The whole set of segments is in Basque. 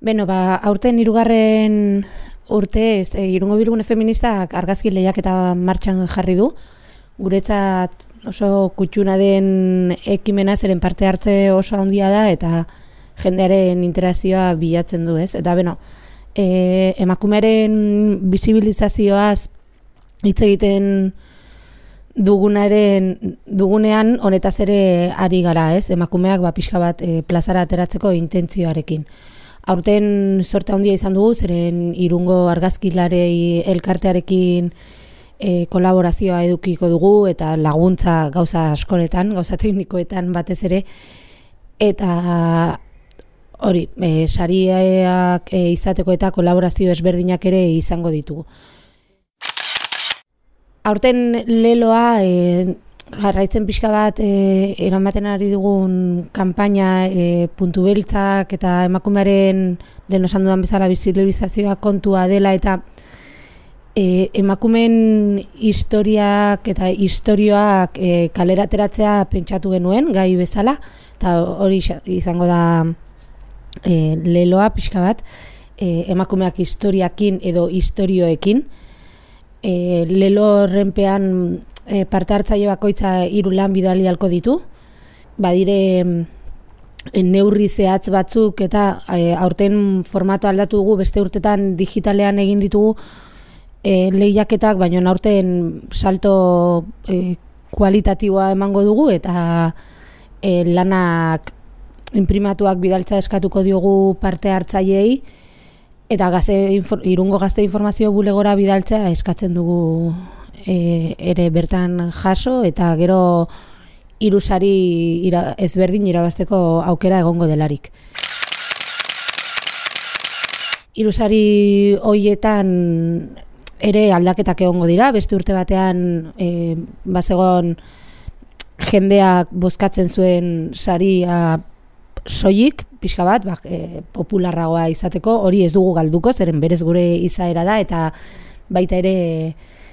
Beno, ba, aurten irugarren urte ez, e, irungo bilgune feministak argazki lehiak eta martxan jarri du. Guretzat oso kutxuna den ekimena zeren parte hartze oso handia da eta jendearen interazioa bilatzen du ez. Eta beno, e, emakumearen bisibilizazioaz hitz egiten dugunaren dugunean honetaz ere ari gara, ez? Emakumeak ba pixka bat e, plazara ateratzeko intentzioarekin. Aurten sorte handia izan dugu, zeren irungo argazkilarei elkartearekin e, kolaborazioa edukiko dugu eta laguntza gauza askoretan, gauza teknikoetan batez ere eta hori, e, sariak e, izateko eta kolaborazio ezberdinak ere izango ditugu. Aurten leloa e, jarraitzen pixka bat e, eramaten ari dugun kanpaina e, puntu beltzak eta emakumearen lehen osan dudan bezala bizibilizazioa kontua dela eta e, emakumen historiak eta historioak e, kalerateratzea pentsatu genuen gai bezala. Eta hori izango da e, leloa pixka bat e, emakumeak historiakin edo historioekin e, lelo horrenpean e, parte hartzaile bakoitza hiru lan bidali halko ditu. Badire e, neurri zehatz batzuk eta e, aurten formato aldatu dugu beste urtetan digitalean egin ditugu e, lehiaketak, baina aurten salto e, kualitatiboa emango dugu eta e, lanak imprimatuak bidaltza eskatuko diogu parte hartzaileei eta gazte, irungo gazte informazio bulegora bidaltzea eskatzen dugu e, ere bertan jaso eta gero irusari ira, ezberdin irabazteko aukera egongo delarik. Irusari hoietan ere aldaketak egongo dira, beste urte batean e, bazegon jendeak bozkatzen zuen saria soilik, pixka bat, bak, e, popularragoa izateko, hori ez dugu galduko, zeren berez gure izaera da, eta baita ere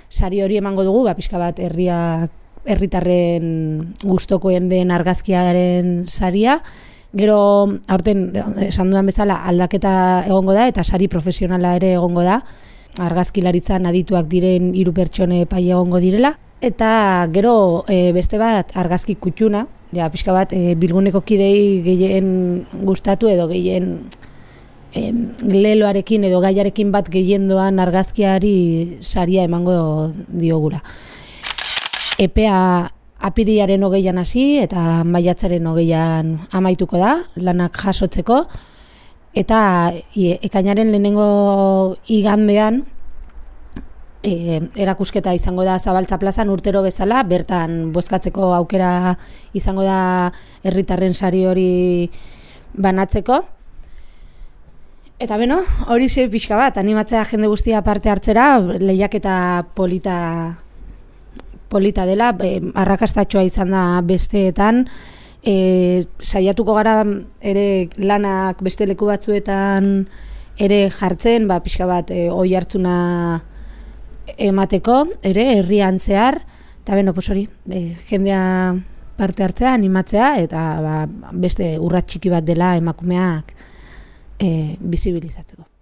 sari hori emango dugu, ba, pixka bat herria herritarren gustokoen den argazkiaren saria, gero aurten esan dudan bezala aldaketa egongo da eta sari profesionala ere egongo da. Argazkilaritzan adituak diren hiru pertsone pai egongo direla. Eta gero e, beste bat argazki kutxuna. Ja pixka bat e, bilguneko kidei gehien gustatu edo gehien em, leloarekin edo gaiarekin bat gehiendoan argazkiari saria emango diogura. Epea apiriaren hogeian hasi eta maiatzaren hogeian amaituko da, lanak jasotzeko, eta ekainaren lehenengo igandean e, erakusketa izango da Zabaltza plazan urtero bezala, bertan bozkatzeko aukera izango da herritarren sari hori banatzeko, Eta beno, hori ze pixka bat, animatzea jende guztia parte hartzera, lehiak eta polita, polita dela, e, arrakastatxoa izan da besteetan, e, saiatuko gara ere lanak beste leku batzuetan ere jartzen, ba, pixka bat, e, oi hartzuna emateko, ere, herrian zehar, eta beno, pos hori, e, jendea parte hartzea, animatzea, eta ba, beste urrat txiki bat dela emakumeak, e, bizibilizatzeko.